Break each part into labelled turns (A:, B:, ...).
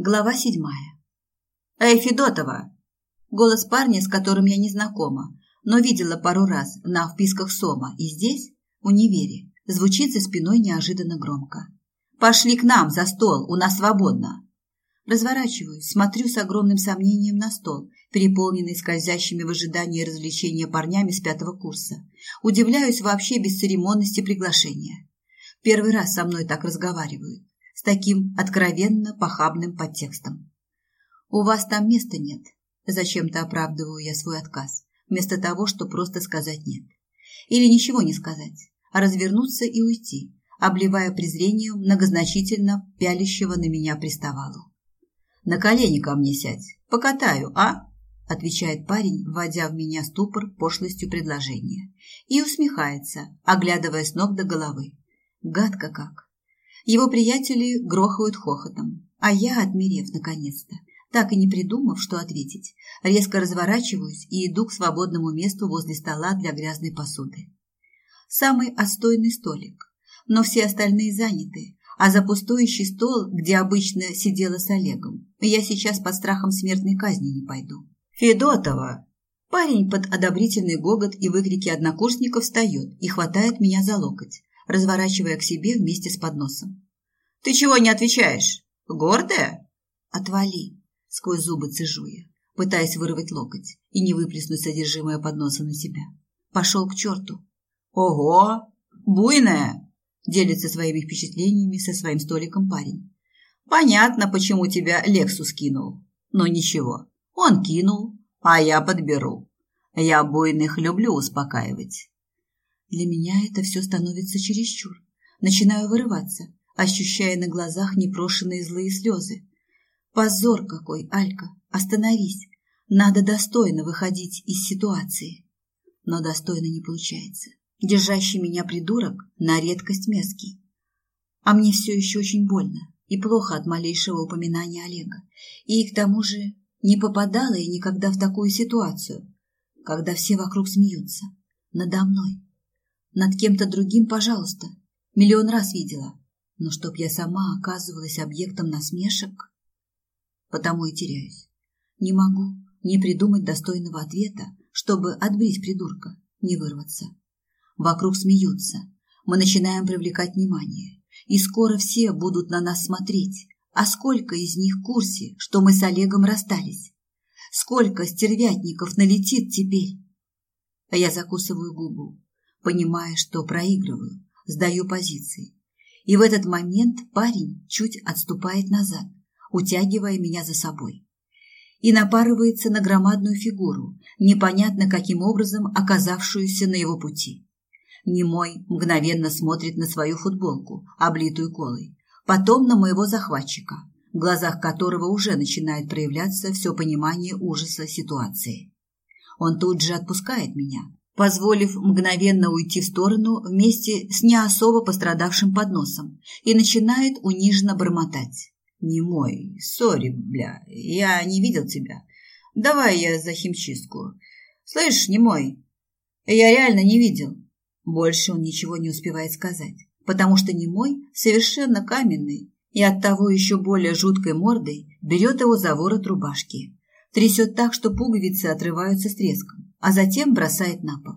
A: Глава седьмая. «Эй, Федотова!» Голос парня, с которым я не знакома, но видела пару раз на вписках Сома, и здесь, в универе, звучит за спиной неожиданно громко. «Пошли к нам за стол, у нас свободно!» Разворачиваюсь, смотрю с огромным сомнением на стол, переполненный скользящими в ожидании развлечения парнями с пятого курса. Удивляюсь вообще бесцеремонности приглашения. Первый раз со мной так разговаривают с таким откровенно похабным подтекстом. «У вас там места нет», – зачем-то оправдываю я свой отказ, вместо того, чтобы просто сказать «нет». Или ничего не сказать, а развернуться и уйти, обливая презрением многозначительно пялящего на меня приставалу. «На колени ко мне сядь, покатаю, а?» отвечает парень, вводя в меня ступор пошлостью предложения, и усмехается, оглядывая с ног до головы. Гадко как. Его приятели грохают хохотом, а я, отмерев наконец-то, так и не придумав, что ответить, резко разворачиваюсь и иду к свободному месту возле стола для грязной посуды. Самый отстойный столик, но все остальные заняты, а за пустующий стол, где обычно сидела с Олегом, я сейчас под страхом смертной казни не пойду. «Федотова!» Парень под одобрительный гогот и выкрики однокурсников встает и хватает меня за локоть, разворачивая к себе вместе с подносом. «Ты чего не отвечаешь? Гордая?» «Отвали!» – сквозь зубы цежу я, пытаясь вырвать локоть и не выплеснуть содержимое подноса на себя. «Пошел к черту!» «Ого! Буйная!» – делится своими впечатлениями со своим столиком парень. «Понятно, почему тебя Лексус кинул. Но ничего, он кинул, а я подберу. Я буйных люблю успокаивать. Для меня это все становится чересчур. Начинаю вырываться, ощущая на глазах непрошенные злые слезы. Позор какой, Алька, остановись. Надо достойно выходить из ситуации. Но достойно не получается. Держащий меня придурок на редкость мерзкий. А мне все еще очень больно и плохо от малейшего упоминания Олега. И к тому же не попадала я никогда в такую ситуацию, когда все вокруг смеются. Надо мной над кем-то другим, пожалуйста. Миллион раз видела. Но чтоб я сама оказывалась объектом насмешек, потому и теряюсь. Не могу не придумать достойного ответа, чтобы отбрить придурка, не вырваться. Вокруг смеются. Мы начинаем привлекать внимание. И скоро все будут на нас смотреть. А сколько из них в курсе, что мы с Олегом расстались? Сколько стервятников налетит теперь? А я закусываю губу понимая, что проигрываю, сдаю позиции. И в этот момент парень чуть отступает назад, утягивая меня за собой. И напарывается на громадную фигуру, непонятно каким образом оказавшуюся на его пути. Немой мгновенно смотрит на свою футболку, облитую колой, потом на моего захватчика, в глазах которого уже начинает проявляться все понимание ужаса ситуации. Он тут же отпускает меня, позволив мгновенно уйти в сторону вместе с не особо пострадавшим подносом, и начинает униженно бормотать. «Не мой, сори, бля, я не видел тебя. Давай я за химчистку. Слышь, не мой, я реально не видел». Больше он ничего не успевает сказать, потому что немой совершенно каменный и оттого еще более жуткой мордой берет его за ворот рубашки, трясет так, что пуговицы отрываются с треском а затем бросает на пол.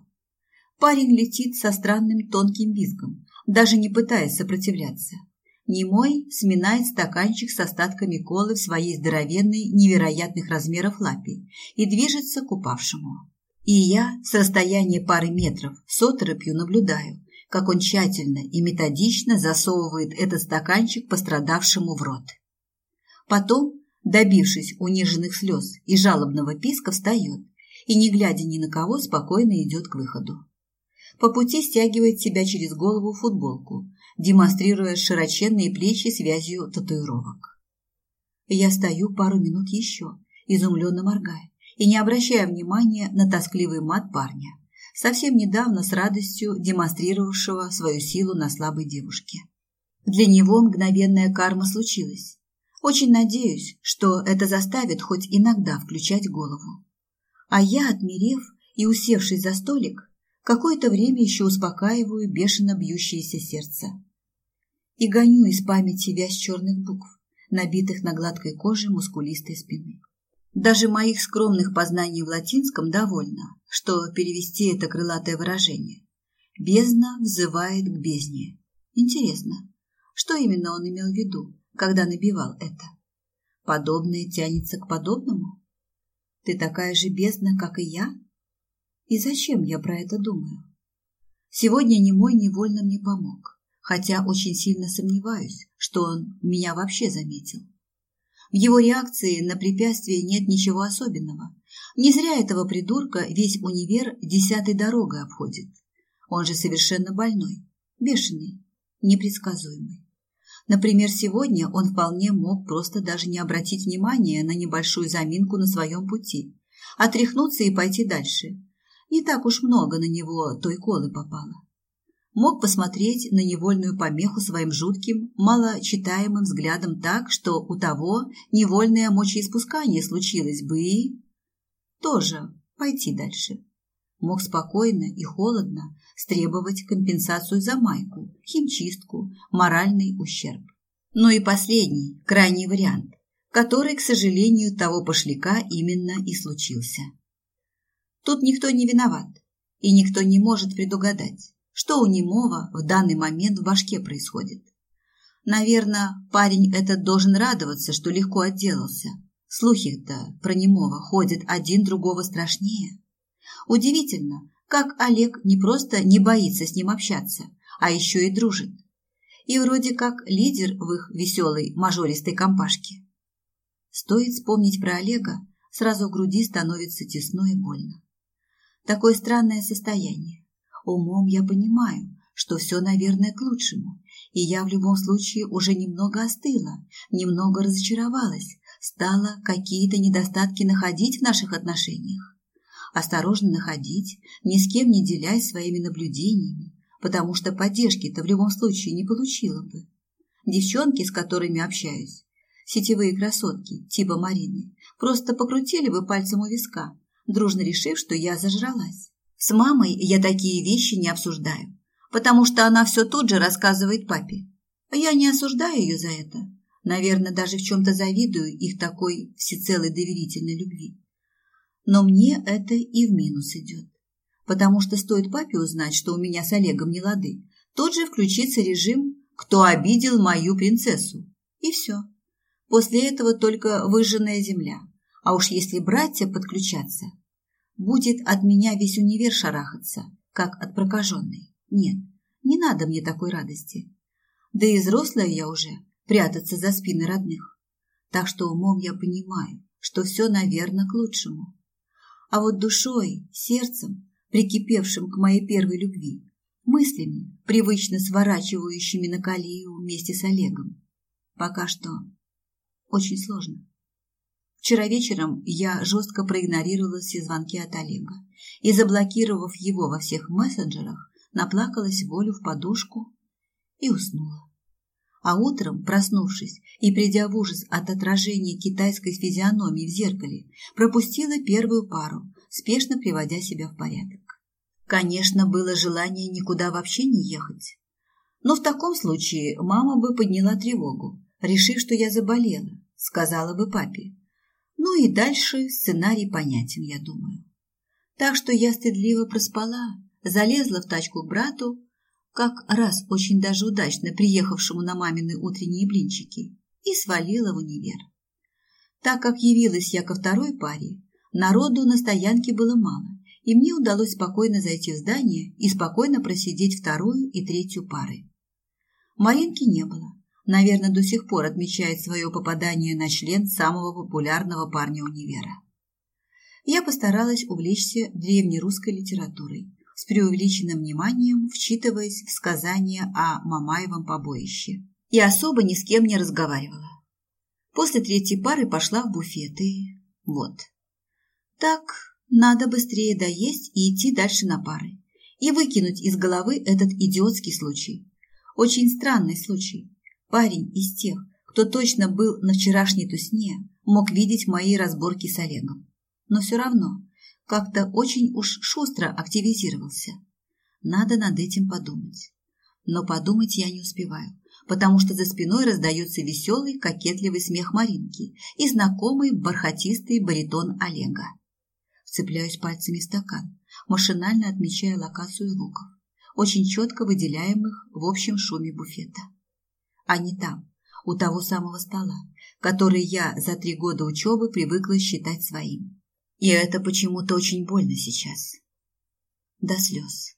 A: Парень летит со странным тонким визгом, даже не пытаясь сопротивляться. Немой сминает стаканчик с остатками колы в своей здоровенной, невероятных размеров лапе и движется к упавшему. И я с расстояния пары метров с оторопью наблюдаю, как он тщательно и методично засовывает этот стаканчик пострадавшему в рот. Потом, добившись униженных слез и жалобного писка, встает и, не глядя ни на кого, спокойно идет к выходу. По пути стягивает себя через голову футболку, демонстрируя широченные плечи связью татуировок. Я стою пару минут еще, изумленно моргая, и не обращая внимания на тоскливый мат парня, совсем недавно с радостью демонстрировавшего свою силу на слабой девушке. Для него мгновенная карма случилась. Очень надеюсь, что это заставит хоть иногда включать голову. А я, отмерев и усевшись за столик, какое-то время еще успокаиваю бешено бьющееся сердце. И гоню из памяти вязь черных букв, набитых на гладкой коже мускулистой спины. Даже моих скромных познаний в латинском довольно, что перевести это крылатое выражение. Бездна взывает к бездне. Интересно, что именно он имел в виду, когда набивал это? Подобное тянется к подобному? Ты такая же бездна, как и я? И зачем я про это думаю? Сегодня немой невольно мне помог, хотя очень сильно сомневаюсь, что он меня вообще заметил. В его реакции на препятствие нет ничего особенного. Не зря этого придурка весь универ десятой дорогой обходит. Он же совершенно больной, бешеный, непредсказуемый. Например, сегодня он вполне мог просто даже не обратить внимания на небольшую заминку на своем пути, отряхнуться и пойти дальше. Не так уж много на него той колы попало мог посмотреть на невольную помеху своим жутким, малочитаемым взглядом так, что у того невольное мочеиспускание случилось бы и... Тоже пойти дальше. Мог спокойно и холодно стребовать компенсацию за майку, химчистку, моральный ущерб. Ну и последний, крайний вариант, который, к сожалению, того пошляка именно и случился. Тут никто не виноват, и никто не может предугадать, что у немого в данный момент в башке происходит. Наверное, парень этот должен радоваться, что легко отделался. Слухи-то про немого ходят один другого страшнее. Удивительно, как Олег не просто не боится с ним общаться, а еще и дружит. И вроде как лидер в их веселой мажористой компашке. Стоит вспомнить про Олега, сразу в груди становится тесно и больно. Такое странное состояние Умом я понимаю, что все, наверное, к лучшему, и я в любом случае уже немного остыла, немного разочаровалась, стала какие-то недостатки находить в наших отношениях. Осторожно находить, ни с кем не делясь своими наблюдениями, потому что поддержки-то в любом случае не получила бы. Девчонки, с которыми общаюсь, сетевые красотки типа Марины, просто покрутили бы пальцем у виска, дружно решив, что я зажралась. С мамой я такие вещи не обсуждаю, потому что она все тут же рассказывает папе. Я не осуждаю ее за это. Наверное, даже в чем-то завидую их такой всецелой доверительной любви. Но мне это и в минус идет. Потому что стоит папе узнать, что у меня с Олегом не лады, тут же включится режим «Кто обидел мою принцессу?» И все. После этого только выжженная земля. А уж если братья подключатся, Будет от меня весь универ шарахаться, как от прокаженной. Нет, не надо мне такой радости. Да и взрослая я уже, прятаться за спины родных. Так что умом я понимаю, что все, наверное, к лучшему. А вот душой, сердцем, прикипевшим к моей первой любви, мыслями, привычно сворачивающими на колею вместе с Олегом, пока что очень сложно. Вчера вечером я жестко проигнорировала все звонки от Олега и, заблокировав его во всех мессенджерах, наплакалась волю в подушку и уснула. А утром, проснувшись и придя в ужас от отражения китайской физиономии в зеркале, пропустила первую пару, спешно приводя себя в порядок. Конечно, было желание никуда вообще не ехать. Но в таком случае мама бы подняла тревогу, решив, что я заболела, сказала бы папе. Ну и дальше сценарий понятен, я думаю. Так что я стыдливо проспала, залезла в тачку к брату, как раз очень даже удачно приехавшему на мамины утренние блинчики, и свалила в универ. Так как явилась я ко второй паре, народу на стоянке было мало, и мне удалось спокойно зайти в здание и спокойно просидеть вторую и третью пары. Маринки не было, наверное, до сих пор отмечает свое попадание на член самого популярного парня универа. Я постаралась увлечься древнерусской литературой, с преувеличенным вниманием вчитываясь в сказания о Мамаевом побоище, и особо ни с кем не разговаривала. После третьей пары пошла в буфет и... вот. Так, надо быстрее доесть и идти дальше на пары, и выкинуть из головы этот идиотский случай. Очень странный случай, Парень из тех, кто точно был на вчерашней тусне, мог видеть мои разборки с Олегом. Но все равно как-то очень уж шустро активизировался. Надо над этим подумать. Но подумать я не успеваю, потому что за спиной раздается веселый, кокетливый смех Маринки и знакомый бархатистый баритон Олега. Цепляюсь пальцами в стакан, машинально отмечая локацию звуков, очень четко выделяемых в общем шуме буфета. Они там, у того самого стола, который я за три года учебы привыкла считать своим. И это почему-то очень больно сейчас. До слез.